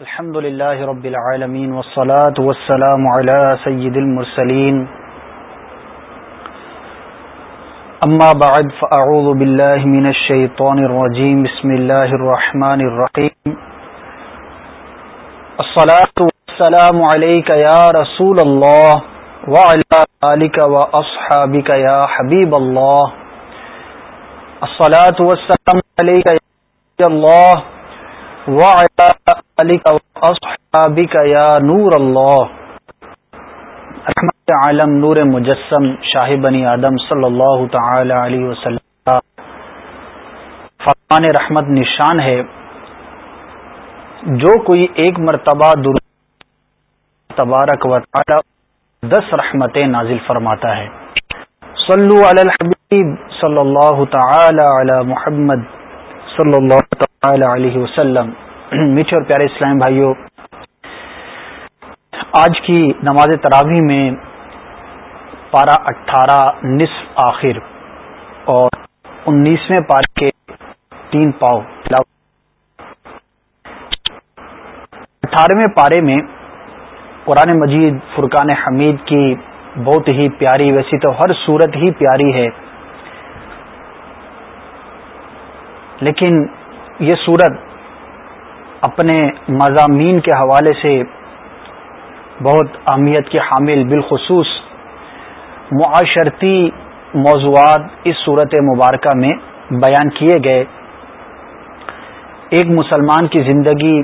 الحمد لله رب العالمين والصلاة والسلام على سيد المرسلين أما بعد فأعوذ بالله من الشيطان الرجيم بسم الله الرحمن الرحيم الصلاة والسلام عليك يا رسول الله وعلى آلك وأصحابك يا حبيب الله الصلاة والسلام عليك يا الله وعلى يا نور الله. رحمت عالم نور مجسم شاہ بنی آدم صلی اللہ تعالی علیہ وسلم. فرمان رحمت نشان ہے. جو کوئی ایک مرتبہ در تبارک و تعالی دس رحمتیں نازل فرماتا ہے. صلو علی الحبیب صلی اللہ تعالی علی محمد صلی اللہ تعالی علیہ وسلم. میٹھے اور پیارے اسلام بھائیوں آج کی نماز تراوی میں پارہ اٹھارہ نصف آخر اور انیسویں پارے کے تین پاؤ اٹھارہویں پارے میں قرآن مجید فرقان حمید کی بہت ہی پیاری، ویسی تو ہر صورت ہی پیاری ہے، لیکن یہ صورت اپنے مضامین کے حوالے سے بہت اہمیت کے حامل بالخصوص معاشرتی موضوعات اس صورت مبارکہ میں بیان کیے گئے۔ ایک مسلمان کی زندگی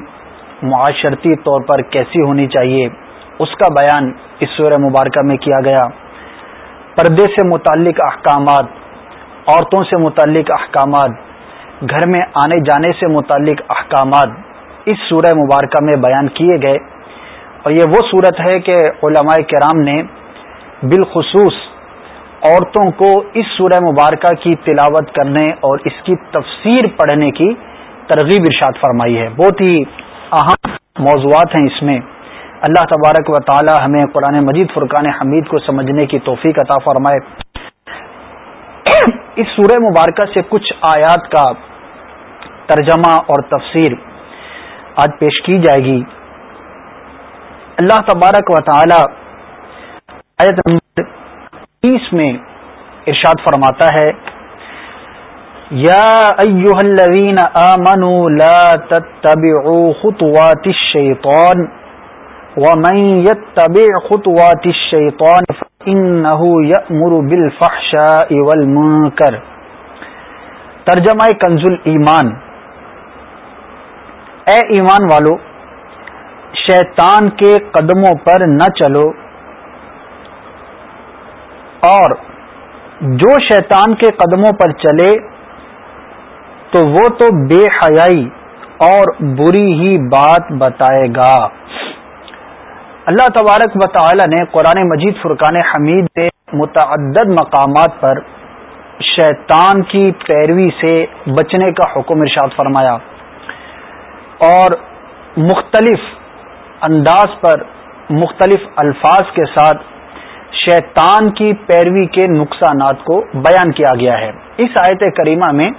معاشرتی طور پر کیسی ہونی چاہیے، اس کا بیان اس سورہ مبارکہ میں کیا گیا۔ پردے سے متعلق احکامات، عورتوں سے متعلق احکامات گھر میں آنے جانے سے متعلق احکامات اس سورہ مبارکہ میں بیان کیے گئے۔ اور یہ وہ صورت ہے کہ علماء کرام نے بالخصوص عورتوں کو اس سورہ مبارکہ کی تلاوت کرنے اور اس کی تفسیر پڑھنے کی ترغیب ارشاد فرمائی ہے۔ بہت ہی اہم موضوعات ہیں اس میں۔ اللہ تبارک و تعالی ہمیں قرآن مجید فرقان حمید کو سمجھنے کی توفیق عطا فرمائے۔ اس سورہ مبارکہ سے کچھ آیات کا ترجمہ اور تفسیر آج پیش کی جائے گی۔ اللہ تبارک و تعالی آیت نمبر تیس میں ارشاد فرماتا ہے، یا ایوہ الذین آمنوا لا تتبعوا خطوات الشیطان ومن يتبع خطوات الشیطان فإنه يأمر بالفحشاء والمنکر۔ ترجمہ کنز ایمان اے ایمان والو، شیطان کے قدموں پر نہ چلو۔ اور جو شیطان کے قدموں پر چلے، تو وہ تو بے حیائی اور بری ہی بات بتائے گا۔ اللہ تبارک و تعالی نے قرآن مجید فرقان حمید سے متعدد مقامات پر شیطان کی پیروی سے بچنے کا حکم ارشاد فرمایا۔ اور مختلف انداز پر مختلف الفاظ کے ساتھ شیطان کی پیروی کے نقصانات کو بیان کیا گیا ہے۔ اس آیت کریمہ میں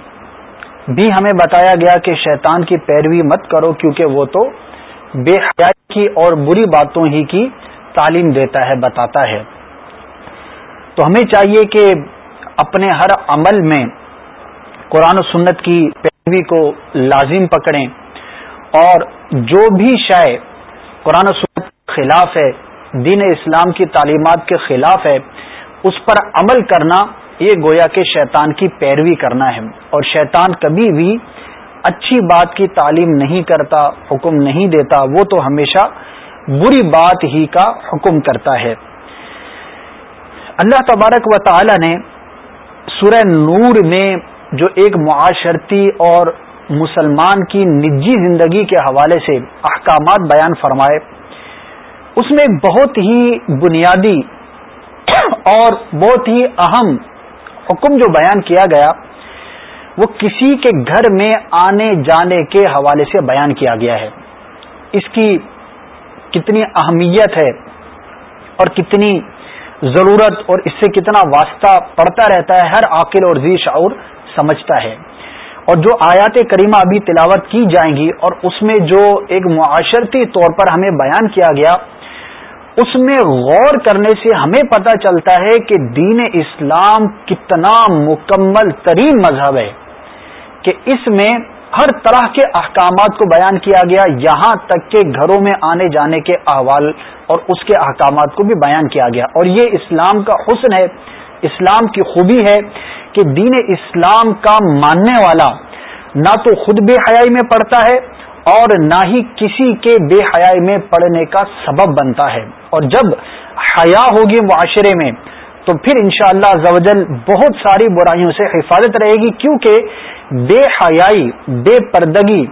بھی ہمیں بتایا گیا کہ شیطان کی پیروی مت کرو کیونکہ وہ تو بے حیات کی اور بری باتوں ہی کی تعلیم دیتا ہے، بتاتا ہے۔ تو ہمیں چاہیے کہ اپنے ہر عمل میں قرآن و سنت کی پیروی کو لازم پکڑیں۔ اور جو بھی شائع قرآن سنت کے خلاف ہے، دین اسلام کی تعلیمات کے خلاف ہے، اس پر عمل کرنا یہ گویا کہ شیطان کی پیروی کرنا ہے۔ اور شیطان کبھی بھی اچھی بات کی تعلیم نہیں کرتا، حکم نہیں دیتا، وہ تو ہمیشہ بری بات ہی کا حکم کرتا ہے۔ اللہ تبارک و تعالی نے سورہ نور میں جو ایک معاشرتی اور مسلمان کی نجی زندگی کے حوالے سے احکامات بیان فرمائے۔ اس میں بہت ہی بنیادی اور بہت ہی اہم حکم جو بیان کیا گیا، وہ کسی کے گھر میں آنے جانے کے حوالے سے بیان کیا گیا ہے۔ اس کی کتنی اہمیت ہے اور کتنی ضرورت اور اس سے کتنا واسطہ پڑتا رہتا ہے، ہر عاقل اور ذی شعور سمجھتا ہے۔ اور جو آیات کریمہ ابھی تلاوت کی جائیں گی اور اس میں جو ایک معاشرتی طور پر ہمیں بیان کیا گیا، اس میں غور کرنے سے ہمیں پتہ چلتا ہے کہ دین اسلام کتنا مکمل ترین مذہب ہے کہ اس میں ہر طرح کے احکامات کو بیان کیا گیا، یہاں تک کہ گھروں میں آنے جانے کے احوال اور اس کے احکامات کو بھی بیان کیا گیا۔ اور یہ اسلام کا حسن ہے اسلام کی خوبی ہے کہ دین اسلام کا ماننے والا نہ تو خود بے حیائی میں پڑتا ہے اور نہ ہی کسی کے بے حیائی میں پڑنے کا سبب بنتا ہے۔ اور جب حیا ہوگی معاشرے میں، تو پھر انشاءاللہ شاء اللہ بہت ساری برائیوں سے حفاظت رہے گی، کیونکہ بے حیائی، بے پردگی،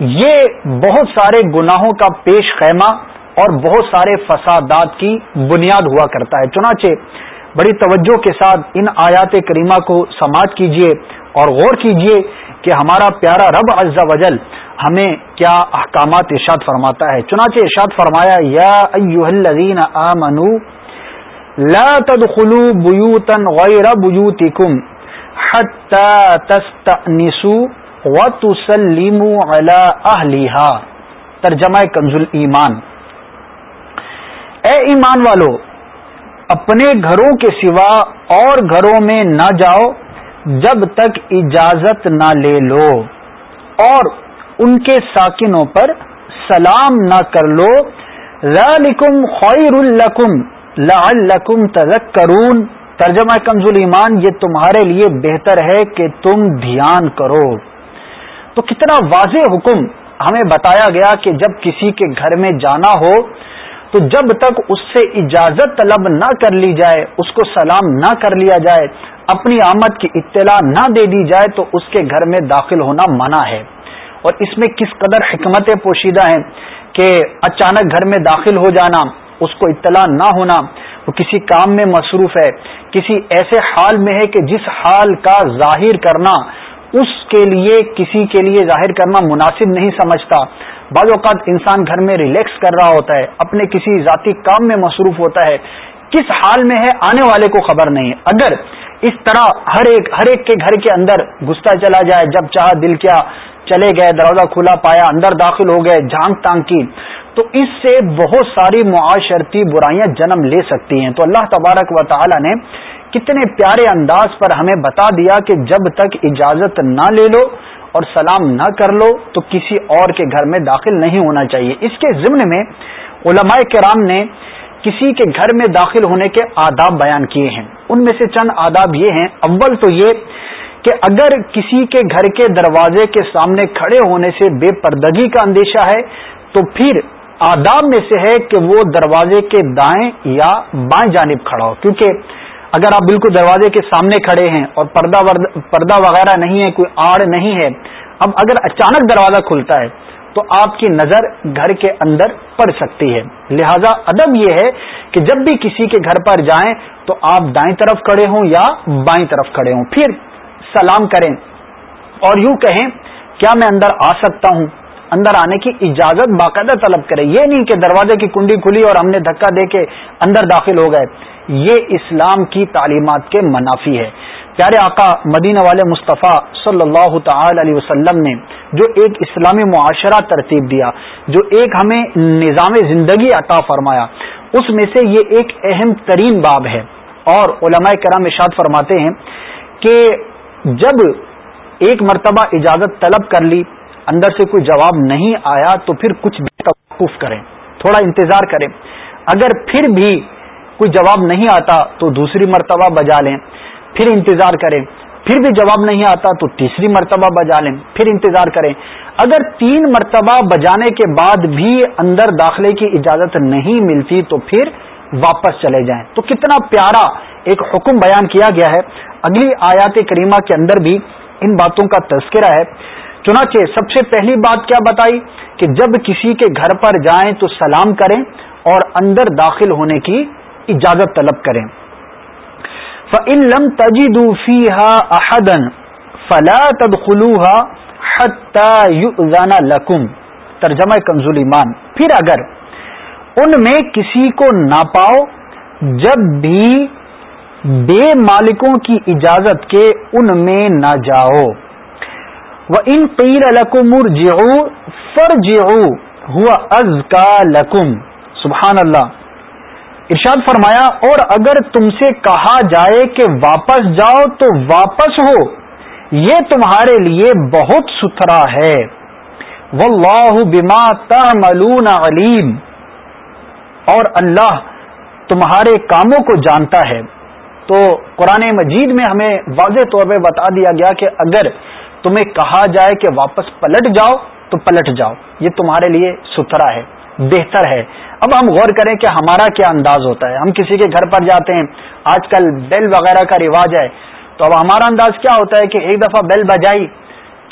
یہ بہت سارے گناہوں کا پیش خیمہ اور بہت سارے فسادات کی بنیاد ہوا کرتا ہے۔ چنانچہ بڑی توجہ کے ساتھ ان آیات کریمہ کو سماعت کیجیے اور غور کیجیے کہ ہمارا پیارا رب عز و جل ہمیں کیا احکامات ارشاد فرماتا ہے۔ چنانچہ ارشاد فرمایا، یا ایوہ الذین آمنو، لا تدخلوا بیوتا غیر بیوتکم حتی تستأنسوا وتسلموا علی اہلیها ترجمہ کنز ایمان۔ اے ایمان والو اپنے گھروں کے سوا اور گھروں میں نہ جاؤ، جب تک اجازت نہ لے لو۔ اور ان کے ساکنوں پر سلام نہ کر لو۔ ذالکم خیر الکم لعلکم تذکرون۔ ترجمہ کنز ایمان، یہ تمہارے لیے بہتر ہے کہ تم دھیان کرو۔ تو کتنا واضح حکم ہمیں بتایا گیا کہ جب کسی کے گھر میں جانا ہو تو جب تک اس سے اجازت طلب نہ کر لی جائے، اس کو سلام نہ کر لیا جائے، اپنی آمد کی اطلاع نہ دے دی جائے، تو اس کے گھر میں داخل ہونا منع ہے۔ اور اس میں کس قدر حکمتیں پوشیدہ ہیں کہ اچانک گھر میں داخل ہو جانا، اس کو اطلاع نہ ہونا، وہ کسی کام میں مصروف ہے، کسی ایسے حال میں ہے کہ جس حال کا ظاہر کرنا، اس کے لیے، کسی کے لیے ظاہر کرنا مناسب نہیں سمجھتا۔ بعض اوقات انسان گھر میں ریلیکس کر رہا ہوتا ہے، اپنے کسی ذاتی کام میں مصروف ہوتا ہے۔ کس حال میں ہے آنے والے کو خبر نہیں۔ اگر اس طرح ہر ایک ہر ایک کے گھر کے اندر گستا چلا جائے، جب چاہ دل کیا چلے گئے، دروازہ کھلا پایا، اندر داخل ہو گئے، جھانک تانگ کی، تو اس سے بہت ساری معاشرتی برائیاں جنم لے سکتی ہیں۔ تو اللہ تبارک و تعالی نے کتنے پیارے انداز پر ہمیں بتا دیا کہ جب تک اجازت نہ لے لو اور سلام نہ کر لو تو کسی اور کے گھر میں داخل نہیں ہونا چاہیے۔ اس کے ضمن میں علماء کرام نے کسی کے گھر میں داخل ہونے کے آداب بیان کیے ہیں۔ ان میں سے چند آداب یہ ہیں۔ اول تو یہ کہ اگر کسی کے گھر کے دروازے کے سامنے کھڑے ہونے سے بے پردگی کا اندیشہ ہے، تو پھر آداب میں سے ہے کہ وہ دروازے کے دائیں یا بائیں جانب کھڑا ہو۔ کیونکہ اگر آپ بالکل دروازے کے سامنے کھڑے ہیں اور پردہ پردہ وغیرہ نہیں ہے، کوئی آڑ نہیں ہے، اب اگر اچانک دروازہ کھلتا ہے تو آپ کی نظر گھر کے اندر پڑ سکتی ہے۔ لہذا ادب یہ ہے کہ جب بھی کسی کے گھر پر جائیں تو آپ دائیں طرف کھڑے ہوں یا بائیں طرف کھڑے ہوں۔ پھر سلام کریں اور یوں کہیں، کیا میں اندر آ سکتا ہوں؟ اندر آنے کی اجازت باقاعدہ طلب کرے یہ نہیں کہ دروازے کی کنڈی کھلی اور ہم نے دھکا دے کے اندر داخل ہو گئے۔ یہ اسلام کی تعلیمات کے منافی ہے۔ پیارے آقا مدینہ والے مصطفیٰ صلی اللہ تعالی علیہ وسلم نے جو ایک اسلامی معاشرہ ترتیب دیا، جو ایک ہمیں نظام زندگی عطا فرمایا، اس میں سے یہ ایک اہم ترین باب ہے۔ اور علماء کرام اشاد فرماتے ہیں کہ جب ایک مرتبہ اجازت طلب کر لی، اندر سے کوئی جواب نہیں آیا تو پھر کچھ توقف کریں، تھوڑا انتظار کریں۔ اگر پھر بھی کوئی جواب نہیں آتا تو دوسری مرتبہ بجا لیں، پھر انتظار کریں۔ پھر بھی جواب نہیں آتا تو تیسری مرتبہ بجا لیں، پھر انتظار کریں۔ اگر تین مرتبہ بجانے کے بعد بھی اندر داخلے کی اجازت نہیں ملتی تو پھر واپس چلے جائیں۔ تو کتنا پیارا ایک حکم بیان کیا گیا ہے۔ اگلی آیات کریمہ کے اندر بھی ان باتوں کا تذکرہ ہے۔ چنانچہ سب سے پہلی بات کیا بتائی کہ جب کسی کے گھر پر جائیں تو سلام کریں اور اندر داخل ہونے کی اجازت طلب کریں۔ فَإِن لَمْ تَجِدُوا فِيهَا أَحَدًا فَلَا تَدْخُلُوهَا حَتَّى يُؤْذَنَ لَكُمْ۔ ترجمہ کنزول ایمان۔ پھر اگر ان میں کسی کو نہ پاؤ، جب بھی بے مالکوں کی اجازت کے ان میں نہ جاؤ۔ وہ ان قیر الکمر جیو فر ہوا از کا لکم سبحان اللہ۔ ارشاد فرمایا، اور اگر تم سے کہا جائے کہ واپس جاؤ تو واپس ہو، یہ تمہارے لیے بہت ستھرا ہے۔ واللہ بما تعملون علیم۔ اور اللہ تمہارے کاموں کو جانتا ہے۔ تو قرآن مجید میں ہمیں واضح طور پہ بتا دیا گیا کہ اگر تمہیں کہا جائے کہ واپس پلٹ جاؤ تو پلٹ جاؤ، یہ تمہارے لیے ستھرا ہے۔ بہتر ہے۔ اب ہم غور کریں کہ ہمارا کیا انداز ہوتا ہے۔ ہم کسی کے گھر پر جاتے ہیں، آج کل بیل وغیرہ کا رواج ہے۔ تو اب ہمارا انداز کیا ہوتا ہے کہ ایک دفعہ بیل بجائی،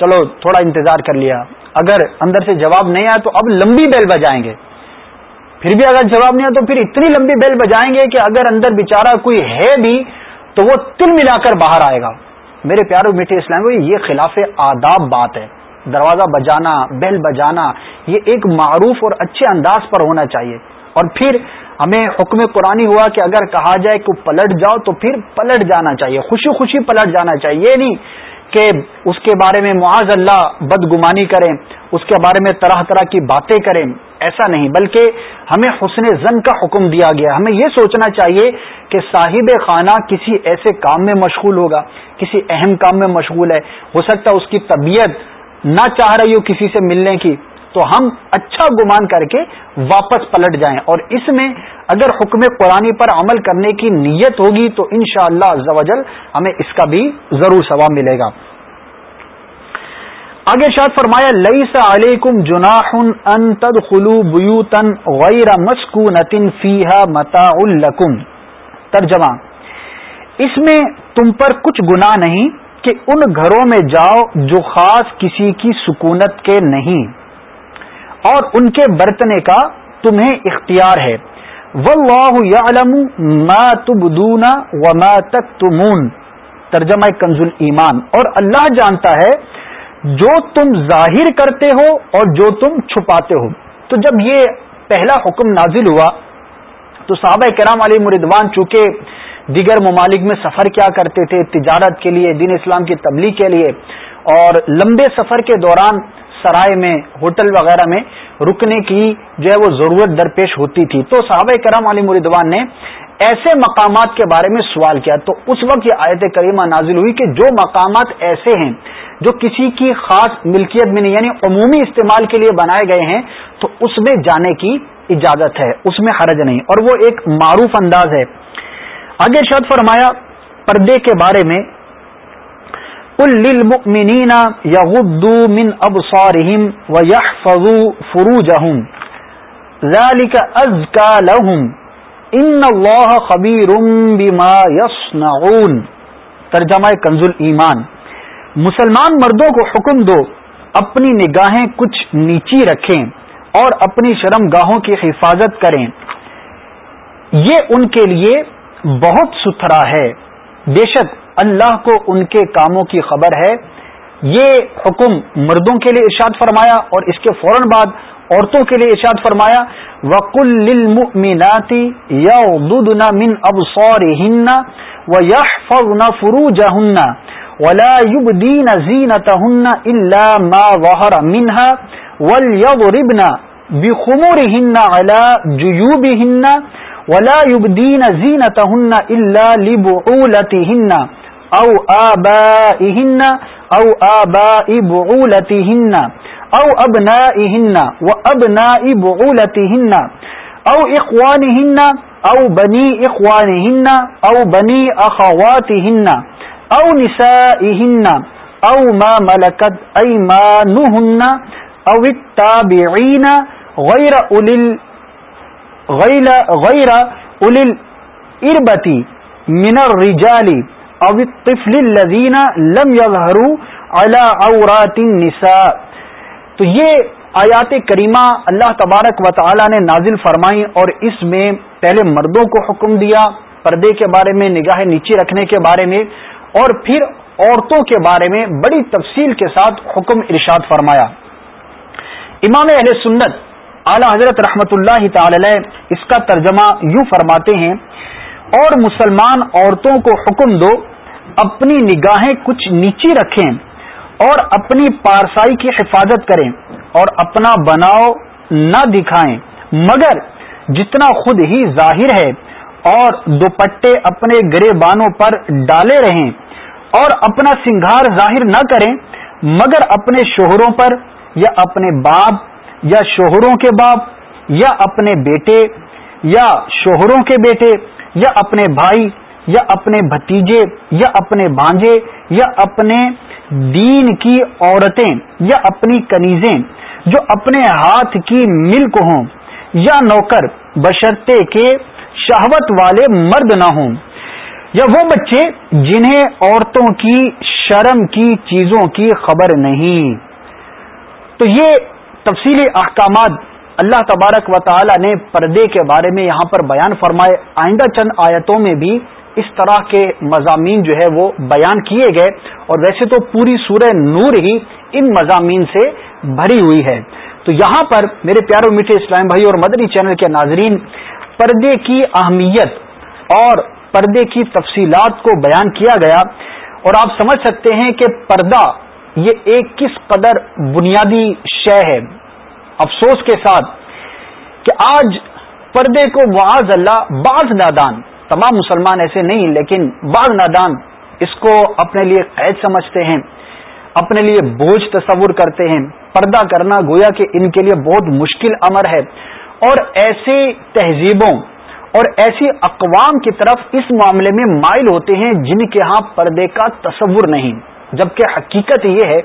چلو تھوڑا انتظار کر لیا۔ اگر اندر سے جواب نہیں آیا تو اب لمبی بیل بجائیں گے۔ پھر بھی اگر جواب نہیں آیا تو پھر اتنی لمبی بیل بجائیں گے کہ اگر اندر بےچارا کوئی ہے بھی تو وہ تل ملا کر باہر آئے گا۔ میرے پیارو میٹھے اسلام یہ خلاف آداب بات ہے۔ دروازہ بجانا، بیل بجانا، یہ ایک معروف اور اچھے انداز پر ہونا چاہیے۔ اور پھر ہمیں حکم قرآن ہوا کہ اگر کہا جائے کہ پلٹ جاؤ تو پھر پلٹ جانا چاہیے خوشی خوشی پلٹ جانا چاہیے۔ یہ نہیں کہ اس کے بارے میں معاذ اللہ بدگمانی کریں، اس کے بارے میں طرح طرح کی باتیں کریں، ایسا نہیں۔ بلکہ ہمیں حسن زن کا حکم دیا گیا۔ ہمیں یہ سوچنا چاہیے کہ صاحب خانہ کسی ایسے کام میں مشغول ہوگا، کسی اہم کام میں مشغول ہے۔ ہو سکتا ہے اس کی طبیعت نہ چاہ رہی ہو کسی سے ملنے کی، تو ہم اچھا گمان کر کے واپس پلٹ جائیں۔ اور اس میں اگر حکم قرآن پر عمل کرنے کی نیت ہوگی، تو ان شاء اللہ ہمیں اس کا بھی ضرور ثواب ملے گا۔ آگے شاد فرمایا لئی سا علیکم جناح ان تد خلو بیوتن غیر مسکو نتن فیح متا الکم ترجمہ، اس میں تم پر کچھ گناہ نہیں کہ ان گھروں میں جاؤ جو خاص کسی کی سکونت کے نہیں۔ اور ان کے برتنے کا تمہیں اختیار ہے۔ واللہ یعلم ما تبدون وما تکتمون ترجمہ کنز ایمان۔ اور اللہ جانتا ہے جو تم ظاہر کرتے ہو اور جو تم چھپاتے ہو۔ تو جب یہ پہلا حکم نازل ہوا تو صحابہ کرام علی مردوان چونکہ دیگر ممالک میں سفر کیا کرتے تھے تجارت کے لیے، دین اسلام کی تبلیغ کے لیے، اور لمبے سفر کے دوران سرائے میں، ہوٹل وغیرہ میں رکنے کی جو ہے وہ ضرورت درپیش ہوتی تھی۔ تو صحابہ کرم علی مردوان نے ایسے مقامات کے بارے میں سوال کیا۔ تو اس وقت یہ آیت کریمہ نازل ہوئی کہ جو مقامات ایسے ہیں جو کسی کی خاص ملکیت میں نہیں یعنی عمومی استعمال کے لیے بنائے گئے ہیں، تو اس میں جانے کی اجازت ہے، اس میں حرج نہیں۔ اور وہ ایک معروف انداز ہے۔ آگے شد فرمایا، پردے کے بارے میں للمؤمنین یغضوا من ابصارهم ويحفظوا فروجهم ذلك ازكى لهم ان الله خبير بما يصنعون ترجمہ کنز ایمان۔ مسلمان مردوں کو حکم دو، اپنی نگاہیں کچھ نیچی رکھیں اور اپنی شرم گاہوں کی حفاظت کریں۔ یہ ان کے لیے بہت ستھرا ہے۔ بے شک اللہ کو ان کے کاموں کی خبر ہے۔ یہ حکم مردوں کے لیے ارشاد فرمایا اور اس کے فوراً بعد عورتوں کے لیے ارشاد فرمایا۔ وکل یا من اب سور ہن و یح فن فروج ہن ولا يبدين زينتهن الا ما ظهر منها وليضربن بخمورهن على جيوبهن ولا يبدين زينتهن الا لبعولتهن او آبائهن او آباء بعولتهن او ابنائهن وابناء بعولتهن او اخوانهن او بني اخوانهن او بني اخواتهن او نسائهن او ما ملكت ايمانهن او التابعين غير اولي غير غير اولي الاربه من الرجال او الطفل الذين لم يظهروا على عورات النساء. تو یہ آیات کریمہ اللہ تبارک و تعالی نے نازل فرمائی اور اس میں پہلے مردوں کو حکم دیا، پردے کے بارے میں، نگاہ نیچے رکھنے کے بارے میں، اور پھر عورتوں کے بارے میں بڑی تفصیل کے ساتھ حکم ارشاد فرمایا۔ امام اہل سنت اعلی حضرت رحمت اللہ تعالی اس کا ترجمہ یوں فرماتے ہیں، اور مسلمان عورتوں کو حکم دو، اپنی نگاہیں کچھ نیچی رکھیں اور اپنی پارسائی کی حفاظت کریں اور اپنا بناؤ نہ دکھائیں، مگر جتنا خود ہی ظاہر ہے اور دوپٹے اپنے گرے بانوں پر ڈالے رہیں اور اپنا سنگھار ظاہر نہ کریں، مگر اپنے شوہروں پر یا اپنے باپ یا شوہروں کے باپ، یا اپنے بیٹے، یا شوہروں کے بیٹے، یا اپنے بھائی، یا اپنے بھتیجے، یا اپنے بانجے یا اپنے دین کی عورتیں، یا اپنی کنیزیں جو اپنے ہاتھ کی ملک ہوں، یا نوکر بشرتے کے شہوت والے مرد نہ ہوں۔ یا وہ بچے جنہیں عورتوں کی شرم کی چیزوں کی خبر نہیں۔ تو یہ تفصیلی احکامات اللہ تبارک و تعالی نے پردے کے بارے میں یہاں پر بیان فرمائے۔ آئندہ چند آیتوں میں بھی اس طرح کے مضامین جو ہے وہ بیان کیے گئے۔ اور ویسے تو پوری سورہ نور ہی ان مضامین سے بھری ہوئی ہے۔ تو یہاں پر میرے پیاروں میٹھے اسلام بھائی اور مدنی چینل کے ناظرین، پردے کی اہمیت اور پردے کی تفصیلات کو بیان کیا گیا۔ اور آپ سمجھ سکتے ہیں کہ پردہ یہ ایک کس قدر بنیادی شے ہے افسوس کے ساتھ کہ آج پردے کو معاذ اللہ، بعض نادان، تمام مسلمان ایسے نہیں، لیکن بعض نادان اس کو اپنے لیے قید سمجھتے ہیں، اپنے لیے بوجھ تصور کرتے ہیں۔ پردہ کرنا گویا کہ ان کے لیے بہت مشکل امر ہے۔ اور ایسی تہذیبوں اور ایسی اقوام کی طرف اس معاملے میں مائل ہوتے ہیں جن کے ہاں پردے کا تصور نہیں۔ جبکہ حقیقت یہ ہے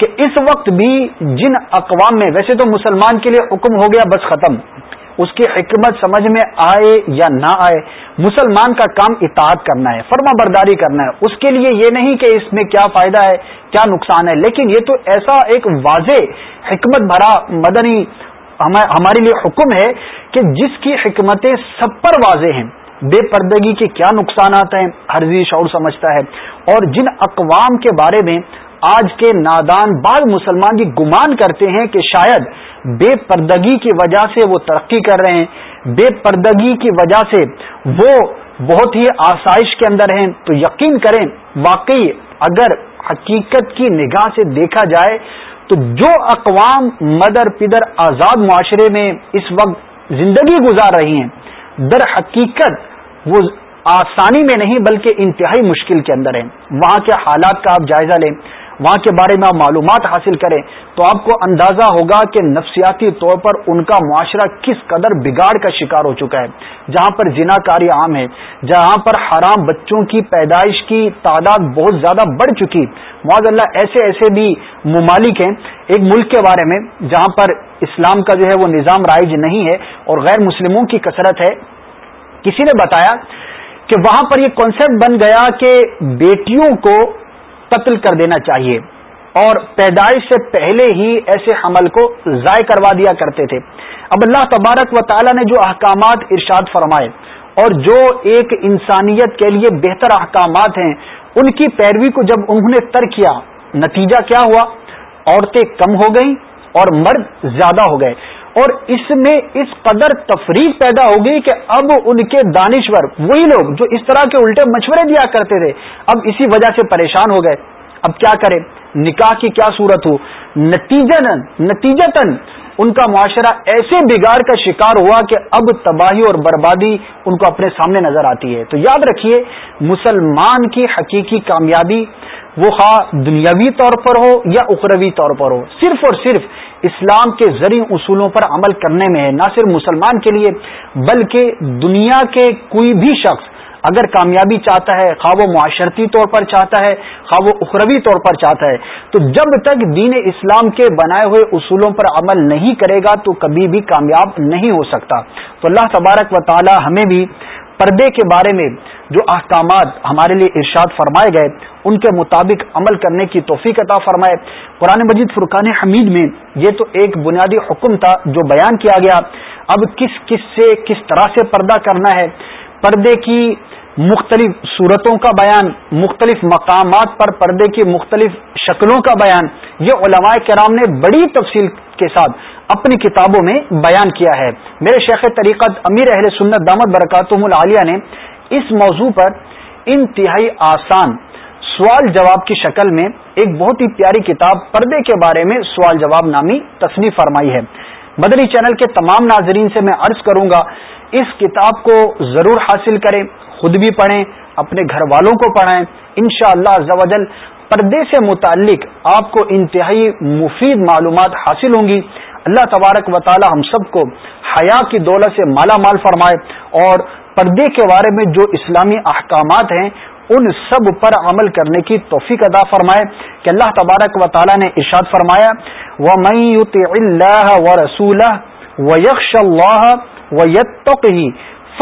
کہ اس وقت بھی جن اقوام میں، ویسے تو مسلمان کے لیے حکم ہو گیا بس ختم، اس کی حکمت سمجھ میں آئے یا نہ آئے، مسلمان کا کام اطاعت کرنا ہے، فرما برداری کرنا ہے۔ اس کے لیے یہ نہیں کہ اس میں کیا فائدہ ہے، کیا نقصان ہے، لیکن یہ تو ایسا ایک واضح حکمت بھرا مدنی ہمارے لیے حکم ہے کہ جس کی حکمتیں سب پر واضح ہیں۔ بے پردگی کے کیا نقصانات ہیں ہر شعور سمجھتا ہے۔ اور جن اقوام کے بارے میں آج کے نادان بعض مسلمان یہ گمان کرتے ہیں کہ شاید بے پردگی کی وجہ سے وہ ترقی کر رہے ہیں۔ بے پردگی کی وجہ سے وہ بہت ہی آسائش کے اندر ہیں۔ تو یقین کریں، واقعی اگر حقیقت کی نگاہ سے دیکھا جائے تو جو اقوام مدر پدر آزاد معاشرے میں اس وقت زندگی گزار رہی ہیں در حقیقت وہ آسانی میں نہیں بلکہ انتہائی مشکل کے اندر ہیں۔ وہاں کے حالات کا آپ جائزہ لیں، وہاں کے بارے میں آپ معلومات حاصل کریں تو آپ کو اندازہ ہوگا کہ نفسیاتی طور پر ان کا معاشرہ کس قدر بگاڑ کا شکار ہو چکا ہے۔ جہاں پر جنا کاری عام ہے، جہاں پر حرام بچوں کی پیدائش کی تعداد بہت زیادہ بڑھ چکی۔ معاذ اللہ، ایسے ایسے بھی ممالک ہیں، ایک ملک کے بارے میں، جہاں پر اسلام کا جو ہے وہ نظام رائج نہیں ہے اور غیر مسلموں کی کثرت ہے۔ کسی نے بتایا کہ وہاں پر یہ کانسیپٹ بن گیا کہ بیٹیوں کو قتل کر دینا چاہیے اور پیدائش سے پہلے ہی ایسے حمل کو ضائع کروا دیا کرتے تھے۔ اب اللہ تبارک و تعالی نے جو احکامات ارشاد فرمائے اور جو ایک انسانیت کے لیے بہتر احکامات ہیں، ان کی پیروی کو جب انہوں نے تر کیا، نتیجہ کیا ہوا؟ عورتیں کم ہو گئیں اور مرد زیادہ ہو گئے۔ اور اس میں اس قدر تفریح پیدا ہو گئی کہ اب ان کے دانشور، وہی لوگ جو اس طرح کے الٹے مشورے دیا کرتے تھے، اب اسی وجہ سے پریشان ہو گئے۔ اب کیا کریں؟ نکاح کی کیا صورت ہو؟ نتیجن نتیجتن ان کا معاشرہ ایسے بگاڑ کا شکار ہوا کہ اب تباہی اور بربادی ان کو اپنے سامنے نظر آتی ہے۔ تو یاد رکھیے، مسلمان کی حقیقی کامیابی وہ خواہ دنیاوی طور پر ہو یا اخروی طور پر ہو، صرف اور صرف اسلام کے زرعی اصولوں پر عمل کرنے میں ہے، نہ صرف مسلمان کے لیے، بلکہ دنیا کے کوئی بھی شخص اگر کامیابی چاہتا ہے، خواہ وہ معاشرتی طور پر چاہتا ہے، خواہ وہ اخروی طور پر چاہتا ہے، تو جب تک دین اسلام کے بنائے ہوئے اصولوں پر عمل نہیں کرے گا، تو کبھی بھی کامیاب نہیں ہو سکتا۔ تو اللہ تبارک و تعالی ہمیں بھی پردے کے بارے میں جو احکامات ہمارے لیے ارشاد فرمائے گئے، ان کے مطابق عمل کرنے کی توفیق عطا فرمائے۔ قرآن مجید فرقان حمید میں یہ تو ایک بنیادی حکم تھا جو بیان کیا گیا۔ اب کس کس سے، کس طرح سے پردہ کرنا ہے؟ پردے کی مختلف صورتوں کا بیان، مختلف مقامات پر پردے کی مختلف شکلوں کا بیان، یہ علماء کرام نے بڑی تفصیل کے ساتھ اپنی کتابوں میں بیان کیا ہے۔ میرے شیخ طریقت امیر اہل سنت دامت برکاتم العالیہ نے اس موضوع پر انتہائی آسان سوال جواب کی شکل میں ایک بہت ہی پیاری کتاب پردے کے بارے میں سوال جواب نامی تصنیف فرمائی ہے۔ مدری چینل کے تمام ناظرین سے میں عرض کروں گا، اس کتاب کو ضرور حاصل کریں۔ خود بھی پڑھیں، اپنے گھر والوں کو پڑھائیں۔ ان شاء اللہ پردے سے متعلق آپ کو انتہائی مفید معلومات حاصل ہوں گی۔ اللہ تبارک و تعالی ہم سب کو حیا کی دولت سے مالا مال فرمائے اور پردے کے بارے میں جو اسلامی احکامات ہیں، ان سب پر عمل کرنے کی توفیق ادا فرمائے۔ کہ اللہ تبارک و تعالی نے ارشاد فرمایا و میت اللہ و رسول و یکش اللہ و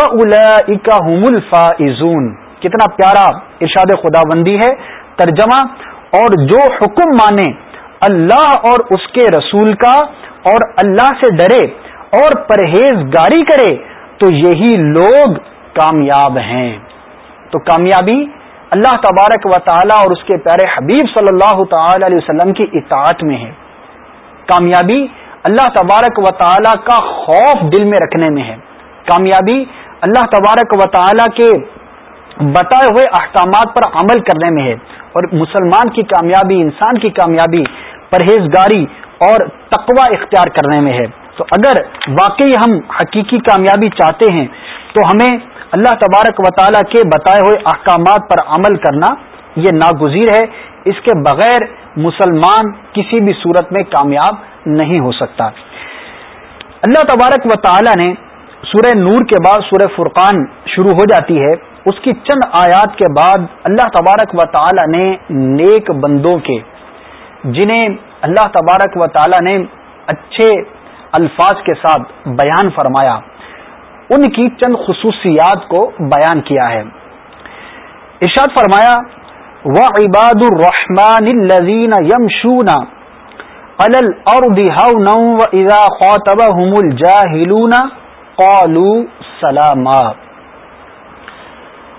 فم الفاظون کتنا پیارا ارشاد خدا بندی ہے، ترجمہ۔ اور جو حکم مانے، اللہ اور اس کے رسول کا، اور اللہ سے ڈرے اور پرہیز گاری کرے، تو یہی لوگ کامیاب ہیں۔ تو کامیابی اللہ تبارک و تعالی اور اس کے پیارے حبیب صلی اللہ تعالی علیہ وسلم کی اطاعت میں ہے۔ کامیابی اللہ تبارک و تعالی کا خوف دل میں رکھنے میں ہے۔ کامیابی اللہ تبارک و تعالی کے بتائے ہوئے احکامات پر عمل کرنے میں ہے۔ اور مسلمان کی کامیابی، انسان کی کامیابی، پرہیزگاری اور تقوی اختیار کرنے میں ہے۔ تو اگر واقعی ہم حقیقی کامیابی چاہتے ہیں، تو ہمیں اللہ تبارک و تعالیٰ کے بتائے ہوئے احکامات پر عمل کرنا یہ ناگزیر ہے۔ اس کے بغیر مسلمان کسی بھی صورت میں کامیاب نہیں ہو سکتا۔ اللہ تبارک و تعالی نے سورہ نور کے بعد سورہ فرقان شروع ہو جاتی ہے، اس کی چند آیات کے بعد اللہ تبارک و تعالی نے نیک بندوں کے، جنہیں اللہ تبارک و تعالی نے اچھے الفاظ کے ساتھ بیان فرمایا، ان کی چند خصوصیات کو بیان کیا ہے۔ ارشاد فرمایا و عباد الرحمان الذین یمشون علی الارض هونا سلاما۔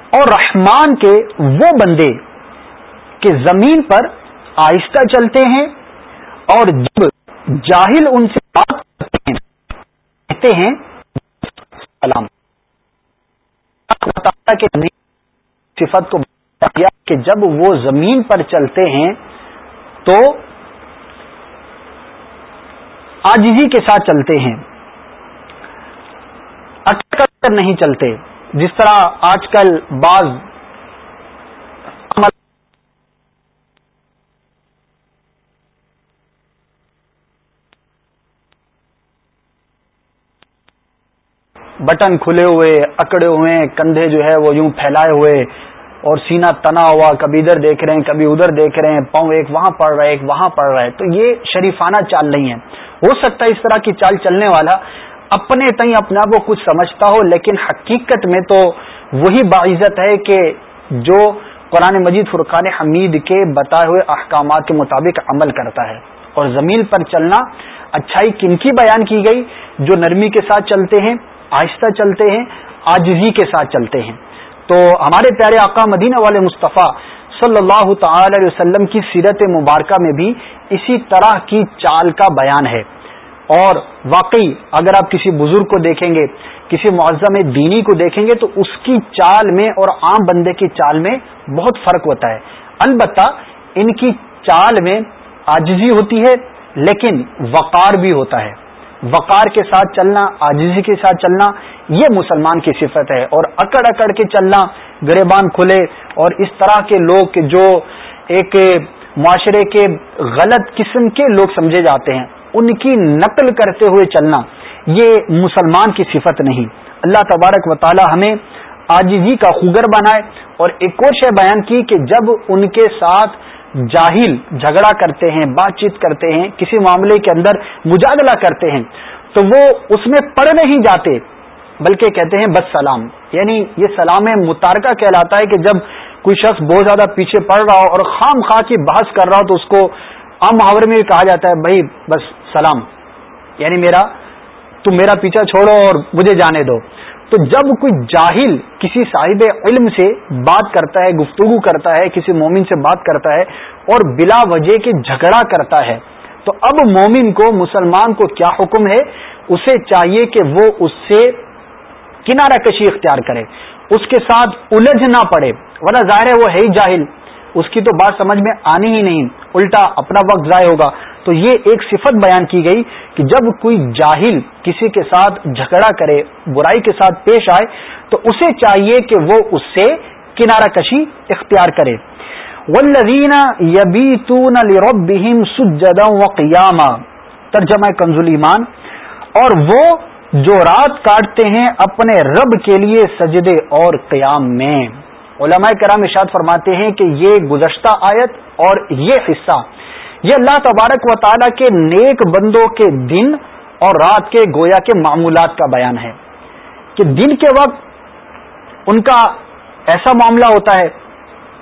اور رحمان کے وہ بندے کہ زمین پر آہستہ چلتے ہیں اور جب جاہل ان سے بات کرتے ہیں، کہتے ہیں، سلام۔ کے صفت کو کیا کہ جب وہ زمین پر چلتے ہیں تو آجزی کے ساتھ چلتے ہیں۔ اٹک کر نہیں چلتے۔ جس طرح آج کل بعض بٹن کھلے ہوئے، اکڑے ہوئے، کندھے جو ہے وہ یوں پھیلائے ہوئے اور سینہ تنا ہوا، کبھی ادھر دیکھ رہے ہیں، کبھی ادھر دیکھ رہے ہیں، پاؤں ایک وہاں پڑ رہا ہے، ایک وہاں پڑ رہا ہے۔ تو یہ شریفانہ چال نہیں ہے۔ ہو سکتا ہے اس طرح کی چال چلنے والا اپنے تئیں اپنے آپ کو کچھ سمجھتا ہو، لیکن حقیقت میں تو وہی باعزت ہے کہ جو قرآن مجید فرقان حمید کے بتائے ہوئے احکامات کے مطابق عمل کرتا ہے۔ اور زمین پر چلنا اچھائی کن کی بیان کی گئی؟ جو نرمی کے ساتھ چلتے ہیں، آہستہ چلتے ہیں آجزی کے ساتھ چلتے ہیں۔ تو ہمارے پیارے آقا مدینہ والے مصطفیٰ صلی اللہ تعالی علیہ وسلم کی سیرت مبارکہ میں بھی اسی طرح کی چال کا بیان ہے۔ اور واقعی اگر آپ کسی بزرگ کو دیکھیں گے، کسی معذم دینی کو دیکھیں گے، تو اس کی چال میں اور عام بندے کی چال میں بہت فرق ہوتا ہے۔ البتہ ان کی چال میں آجزی ہوتی ہے، لیکن وقار بھی ہوتا ہے۔ وقار کے ساتھ چلنا آجزی کے ساتھ چلنا، یہ مسلمان کی صفت ہے۔ اور اکڑ اکڑ کے چلنا، گریبان کھلے اور اس طرح کے لوگ جو ایک معاشرے کے غلط قسم کے لوگ سمجھے جاتے ہیں۔ ان کی نقل کرتے ہوئے چلنا، یہ مسلمان کی صفت نہیں۔ اللہ تبارک و تعالی ہمیں آجزی کا خوگر بنائے اور ایک اور شے بیان کی کہ جب ان کے ساتھ جاہل جھگڑا کرتے ہیں، بات چیت کرتے ہیں، کسی معاملے کے اندر مجادلہ کرتے ہیں، تو وہ اس میں پڑھ نہیں جاتے، بلکہ کہتے ہیں بس سلام۔ یعنی یہ سلام متارکہ کہلاتا ہے کہ جب کوئی شخص بہت زیادہ پیچھے پڑ رہا ہو اور خام خواہ کی بحث کر رہا ہو تو اس کو عام محاورے میں بھی کہا جاتا ہے، بھائی بس سلام۔ یعنی میرا تم میرا پیچھا چھوڑو اور مجھے جانے دو۔ تو جب کوئی جاہل کسی صاحب علم سے بات کرتا ہے، گفتگو کرتا ہے، کسی مومن سے بات کرتا ہے اور بلا وجہ کے جھگڑا کرتا ہے، تو اب مومن کو، مسلمان کو کیا حکم ہے؟ اسے چاہیے کہ وہ اس سے کنارہ کشی اختیار کرے۔ اس کے ساتھ الجھ نہ پڑے۔ ورنہ ظاہر ہے وہ ہے ہی جاہل۔ اس کی تو بات سمجھ میں آنی ہی نہیں۔ الٹا اپنا وقت ضائع ہوگا۔ تو یہ ایک صفت بیان کی گئی کہ جب کوئی جاہل کسی کے ساتھ جھگڑا کرے، برائی کے ساتھ پیش آئے، تو اسے چاہیے کہ وہ اس سے کنارہ کشی اختیار کرے۔ ولزین یبی تون سجدا و ترجمہ کنزل ایمان۔ اور وہ جو رات کاٹتے ہیں اپنے رب کے لیے سجدے اور قیام میں۔ علماء کرام اشاد فرماتے ہیں کہ یہ گزشتہ آیت اور یہ حصہ یہ اللہ تبارک و تعالیٰ کے نیک بندوں کے دن اور رات کے گویا کے معمولات کا بیان ہے کہ دن کے وقت ان کا ایسا معاملہ ہوتا ہے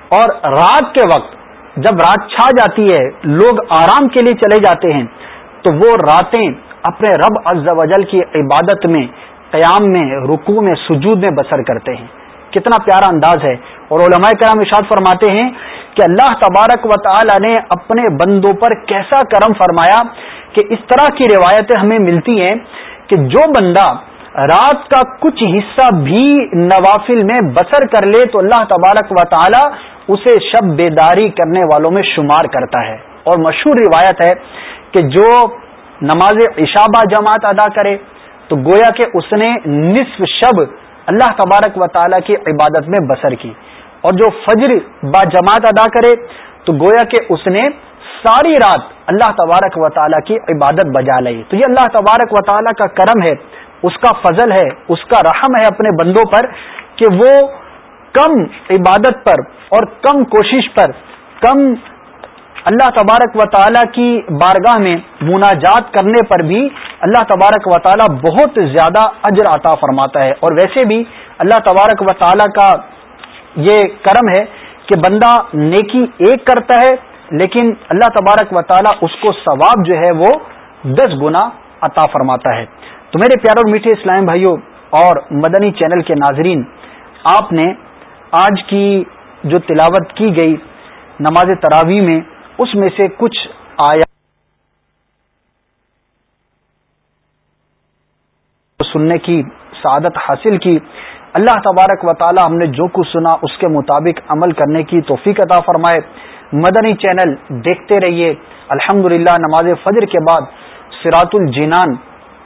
اور رات کے وقت جب رات چھا جاتی ہے، لوگ آرام کے لیے چلے جاتے ہیں، تو وہ راتیں اپنے رب عز و جل کی عبادت میں، قیام میں، رکوع میں، سجود میں بسر کرتے ہیں۔ کتنا پیارا انداز ہے۔ اور علماء کرام اشاد فرماتے ہیں کہ اللہ تبارک و تعالی نے اپنے بندوں پر کیسا کرم فرمایا کہ اس طرح کی روایتیں ہمیں ملتی ہیں کہ جو بندہ رات کا کچھ حصہ بھی نوافل میں بسر کر لے تو اللہ تبارک و تعالی اسے شب بیداری کرنے والوں میں شمار کرتا ہے۔ اور مشہور روایت ہے کہ جو نماز عشابہ جماعت ادا کرے تو گویا کہ اس نے نصف شب اللہ تبارک و تعالیٰ کی عبادت میں بسر کی۔ اور جو فجر با جماعت ادا کرے تو گویا کہ اس نے ساری رات اللہ تبارک و تعالیٰ کی عبادت بجا لی۔ تو یہ اللہ تبارک و تعالیٰ کا کرم ہے، اس کا فضل ہے، اس کا رحم ہے اپنے بندوں پر کہ وہ کم عبادت پر اور کم کوشش پر، کم اللہ تبارک و تعالیٰ کی بارگاہ میں مناجات کرنے پر بھی اللہ تبارک و تعالیٰ بہت زیادہ اجر عطا فرماتا ہے۔ اور ویسے بھی اللہ تبارک و تعالیٰ کا یہ کرم ہے کہ بندہ نیکی ایک کرتا ہے، لیکن اللہ تبارک و تعالیٰ اس کو ثواب جو ہے وہ دس گنا عطا فرماتا ہے۔ تو میرے پیاروں میٹھے اسلام بھائیوں اور مدنی چینل کے ناظرین، آپ نے آج کی جو تلاوت کی گئی نماز تراوی میں، اس میں سے کچھ آیا سننے کی، سعادت حاصل کی۔ اللہ تبارک و تعالی ہم نے جو کچھ سنا اس کے مطابق عمل کرنے کی توفیق عطا فرمائے۔ مدنی چینل دیکھتے رہیے۔ الحمد نماز فجر کے بعد سراط الجینان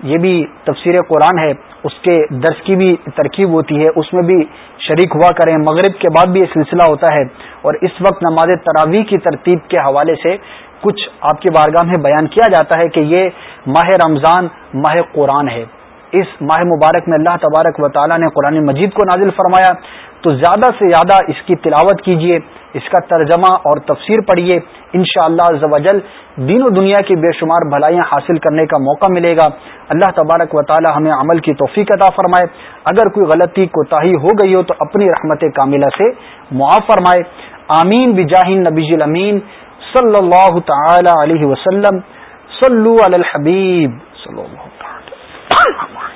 یہ بھی تفسیر قرآن ہے۔ اس کے درس کی بھی ترکیب ہوتی ہے۔ اس میں بھی شریک ہوا کریں۔ مغرب کے بعد بھی یہ سلسلہ ہوتا ہے۔ اور اس وقت نماز تراویح کی ترتیب کے حوالے سے کچھ آپ کی بارگاہ میں بیان کیا جاتا ہے کہ یہ ماہ رمضان، ماہ قرآن ہے۔ اس ماہ مبارک میں اللہ تبارک و تعالیٰ نے قرآن مجید کو نازل فرمایا، تو زیادہ سے زیادہ اس کی تلاوت کیجیے اس کا ترجمہ اور تفسیر پڑھیے ان شاء اللہ دین و دنیا کی بے شمار بھلائیاں حاصل کرنے کا موقع ملے گا۔ اللہ تبارک و تعالی ہمیں عمل کی توفیق عطا فرمائے۔ اگر کوئی غلطی، کوتاہی ہو گئی ہو، تو اپنی رحمت کاملہ سے معاف فرمائے۔ آمین۔ بجاہ نبی الامین صلی اللہ تعالی علیہ وسلم۔ صلو علی الحبیب۔ صلی اللہ کون